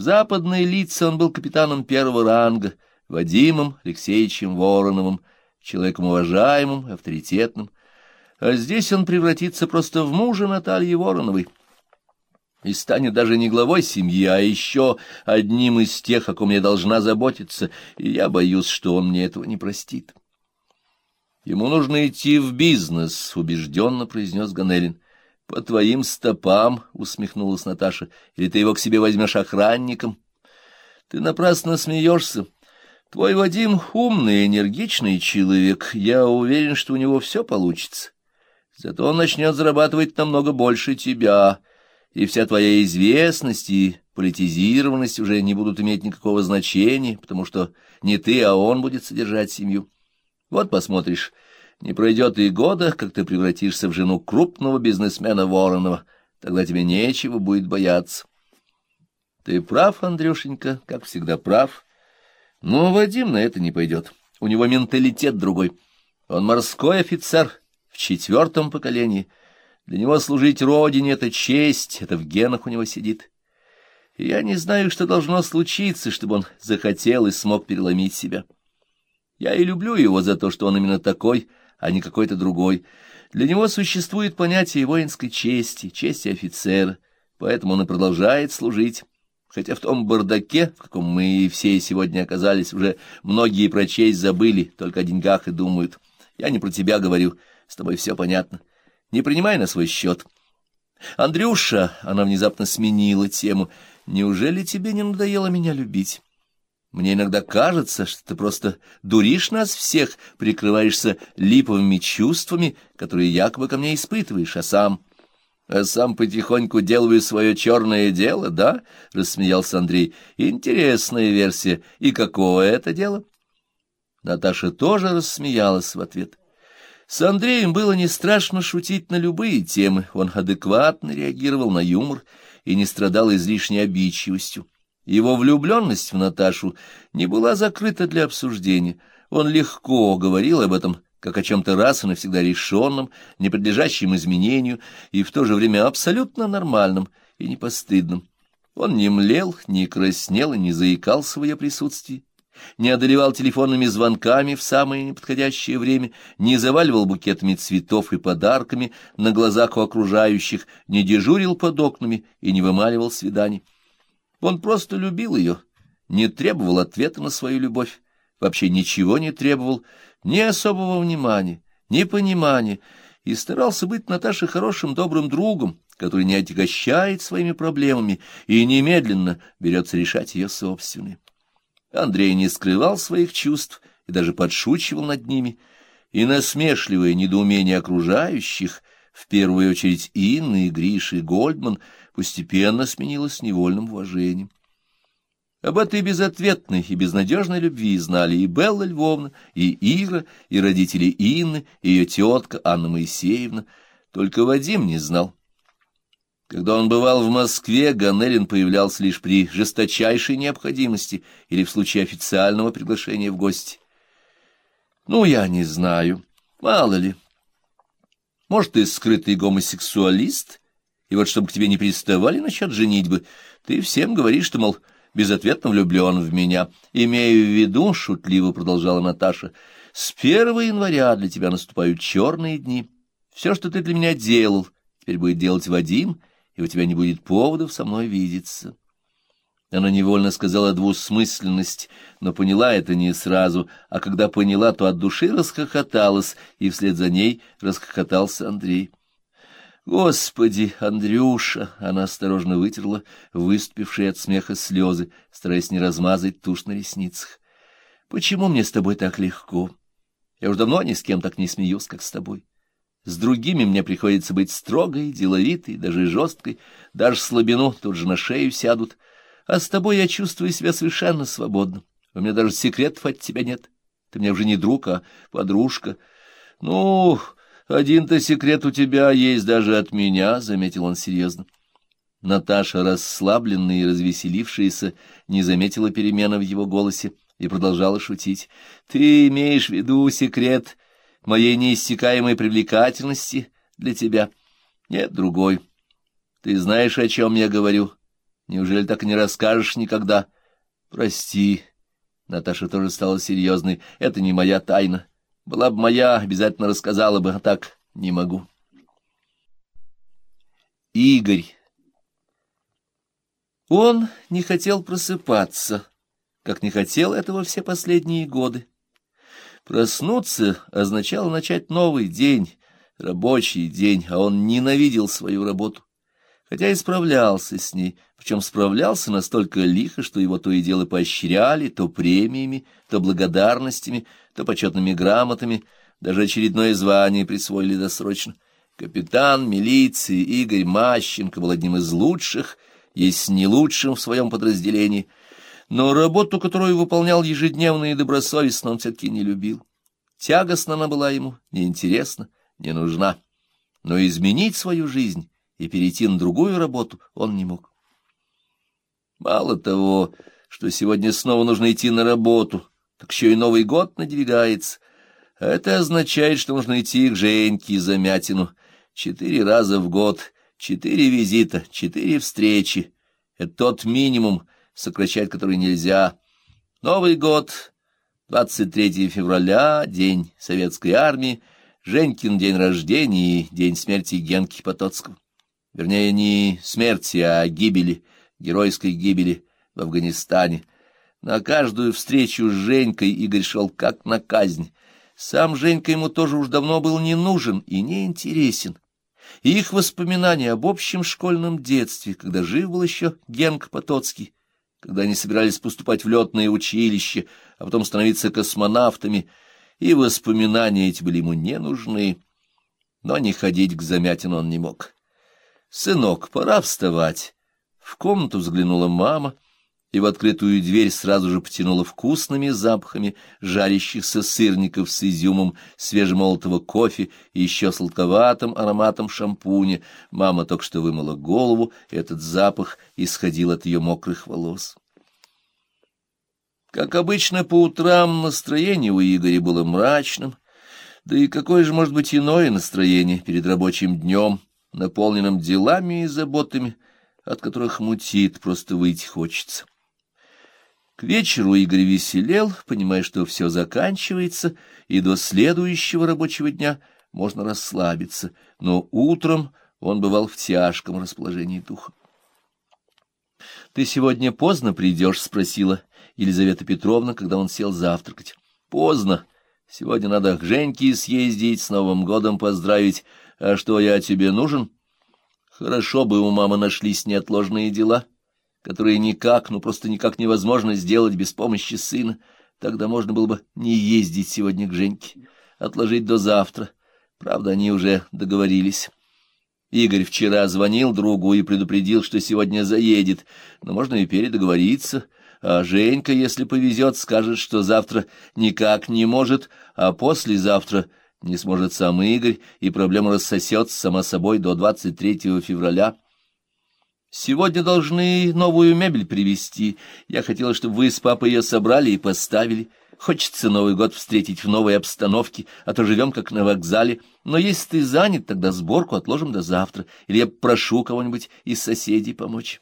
В западной лице он был капитаном первого ранга, Вадимом Алексеевичем Вороновым, человеком уважаемым, авторитетным, а здесь он превратится просто в мужа Натальи Вороновой и станет даже не главой семьи, а еще одним из тех, о ком я должна заботиться, и я боюсь, что он мне этого не простит. Ему нужно идти в бизнес, — убежденно произнес Ганелин. — По твоим стопам, — усмехнулась Наташа, — или ты его к себе возьмешь охранником? Ты напрасно смеешься. Твой Вадим умный, энергичный человек. Я уверен, что у него все получится. Зато он начнет зарабатывать намного больше тебя, и вся твоя известность и политизированность уже не будут иметь никакого значения, потому что не ты, а он будет содержать семью. Вот посмотришь, не пройдет и года, как ты превратишься в жену крупного бизнесмена Воронова. Тогда тебе нечего будет бояться. Ты прав, Андрюшенька, как всегда прав. Но Вадим на это не пойдет. У него менталитет другой. Он морской офицер в четвертом поколении. Для него служить родине — это честь, это в генах у него сидит. Я не знаю, что должно случиться, чтобы он захотел и смог переломить себя. Я и люблю его за то, что он именно такой, а не какой-то другой. Для него существует понятие воинской чести, чести офицера, поэтому он и продолжает служить. Хотя в том бардаке, в каком мы все сегодня оказались, уже многие про честь забыли, только о деньгах и думают. Я не про тебя говорю, с тобой все понятно. Не принимай на свой счет. Андрюша, она внезапно сменила тему, неужели тебе не надоело меня любить? Мне иногда кажется, что ты просто дуришь нас всех, прикрываешься липовыми чувствами, которые якобы ко мне испытываешь, а сам... А сам потихоньку делаю свое черное дело, да? — рассмеялся Андрей. — Интересная версия. И какое это дело? Наташа тоже рассмеялась в ответ. С Андреем было не страшно шутить на любые темы. Он адекватно реагировал на юмор и не страдал излишней обидчивостью. Его влюбленность в Наташу не была закрыта для обсуждения. Он легко говорил об этом, как о чем-то раз и навсегда решенном, не подлежащем изменению и в то же время абсолютно нормальном и непостыдном. Он не млел, не краснел и не заикался в ее присутствии, не одолевал телефонными звонками в самое неподходящее время, не заваливал букетами цветов и подарками на глазах у окружающих, не дежурил под окнами и не вымаливал свиданий. Он просто любил ее, не требовал ответа на свою любовь, вообще ничего не требовал, ни особого внимания, ни понимания, и старался быть Наташе хорошим добрым другом, который не отягощает своими проблемами и немедленно берется решать ее собственные. Андрей не скрывал своих чувств и даже подшучивал над ними, и насмешливое недоумение окружающих, в первую очередь Инны, и Гриши Гольдман, постепенно сменилось невольным уважением. Об этой безответной и безнадежной любви знали и Белла Львовна, и Ира, и родители Инны, и ее тетка Анна Моисеевна, только Вадим не знал. Когда он бывал в Москве, Ганелин появлялся лишь при жесточайшей необходимости или в случае официального приглашения в гости. Ну, я не знаю, мало ли. Может, ты скрытый гомосексуалист, и вот чтобы к тебе не приставали насчет женитьбы, ты всем говоришь, что, мол, безответно влюблен в меня. Имею в виду, — шутливо продолжала Наташа, — с первого января для тебя наступают черные дни. Все, что ты для меня делал, теперь будет делать Вадим — и у тебя не будет поводов со мной видеться. Она невольно сказала двусмысленность, но поняла это не сразу, а когда поняла, то от души расхохоталась, и вслед за ней расхохотался Андрей. «Господи, Андрюша!» — она осторожно вытерла выступившие от смеха слезы, стараясь не размазать тушь на ресницах. «Почему мне с тобой так легко? Я уж давно ни с кем так не смеюсь, как с тобой. С другими мне приходится быть строгой, деловитой, даже жесткой, даже слабину тут же на шею сядут. А с тобой я чувствую себя совершенно свободно. У меня даже секретов от тебя нет. Ты мне уже не друг, а подружка. Ну, один-то секрет у тебя есть даже от меня, — заметил он серьезно. Наташа, расслабленная и развеселившаяся, не заметила перемены в его голосе и продолжала шутить. — Ты имеешь в виду секрет моей неиссякаемой привлекательности для тебя. Нет другой. Ты знаешь, о чем я говорю. Неужели так не расскажешь никогда? Прости. Наташа тоже стала серьезной. Это не моя тайна. Была бы моя, обязательно рассказала бы, а так не могу. Игорь. Он не хотел просыпаться, как не хотел этого все последние годы. Проснуться означало начать новый день, рабочий день, а он ненавидел свою работу хотя и справлялся с ней, причем справлялся настолько лихо, что его то и дело поощряли, то премиями, то благодарностями, то почетными грамотами, даже очередное звание присвоили досрочно. Капитан милиции Игорь Мащенко был одним из лучших, если не лучшим в своем подразделении, но работу, которую выполнял ежедневно и добросовестно, он все-таки не любил. Тягостна она была ему, неинтересна, не нужна. Но изменить свою жизнь и перейти на другую работу он не мог. Мало того, что сегодня снова нужно идти на работу, так еще и Новый год надвигается. Это означает, что нужно идти к Женьке Замятину. Четыре раза в год, четыре визита, четыре встречи. Это тот минимум, сокращать который нельзя. Новый год, 23 февраля, день Советской Армии, Женькин день рождения и день смерти Генки Потоцкого вернее, не смерти, а гибели, геройской гибели в Афганистане. На каждую встречу с Женькой Игорь шел как на казнь. Сам Женька ему тоже уж давно был не нужен и не интересен. их воспоминания об общем школьном детстве, когда жив был еще Генк Потоцкий, когда они собирались поступать в летное училище, а потом становиться космонавтами, и воспоминания эти были ему не нужны, но не ходить к Замятину он не мог. «Сынок, пора вставать». В комнату взглянула мама, и в открытую дверь сразу же потянула вкусными запахами жарящихся сырников с изюмом, свежемолотого кофе и еще сладковатым ароматом шампуня. Мама только что вымыла голову, и этот запах исходил от ее мокрых волос. Как обычно, по утрам настроение у Игоря было мрачным, да и какое же может быть иное настроение перед рабочим днем, наполненным делами и заботами, от которых мутит, просто выйти хочется. К вечеру Игорь веселел, понимая, что все заканчивается, и до следующего рабочего дня можно расслабиться, но утром он бывал в тяжком расположении духа. — Ты сегодня поздно придешь? — спросила Елизавета Петровна, когда он сел завтракать. — Поздно. Сегодня надо к Женьке съездить, с Новым годом поздравить, а что, я тебе нужен? Хорошо бы у мамы нашлись неотложные дела, которые никак, ну просто никак невозможно сделать без помощи сына. Тогда можно было бы не ездить сегодня к Женьке, отложить до завтра. Правда, они уже договорились. Игорь вчера звонил другу и предупредил, что сегодня заедет, но можно и передоговориться. А Женька, если повезет, скажет, что завтра никак не может, а послезавтра не сможет сам Игорь, и проблема рассосется сама собой до 23 февраля. Сегодня должны новую мебель привезти. Я хотела, чтобы вы с папой ее собрали и поставили. Хочется Новый год встретить в новой обстановке, а то живем как на вокзале. Но если ты занят, тогда сборку отложим до завтра, или я прошу кого-нибудь из соседей помочь.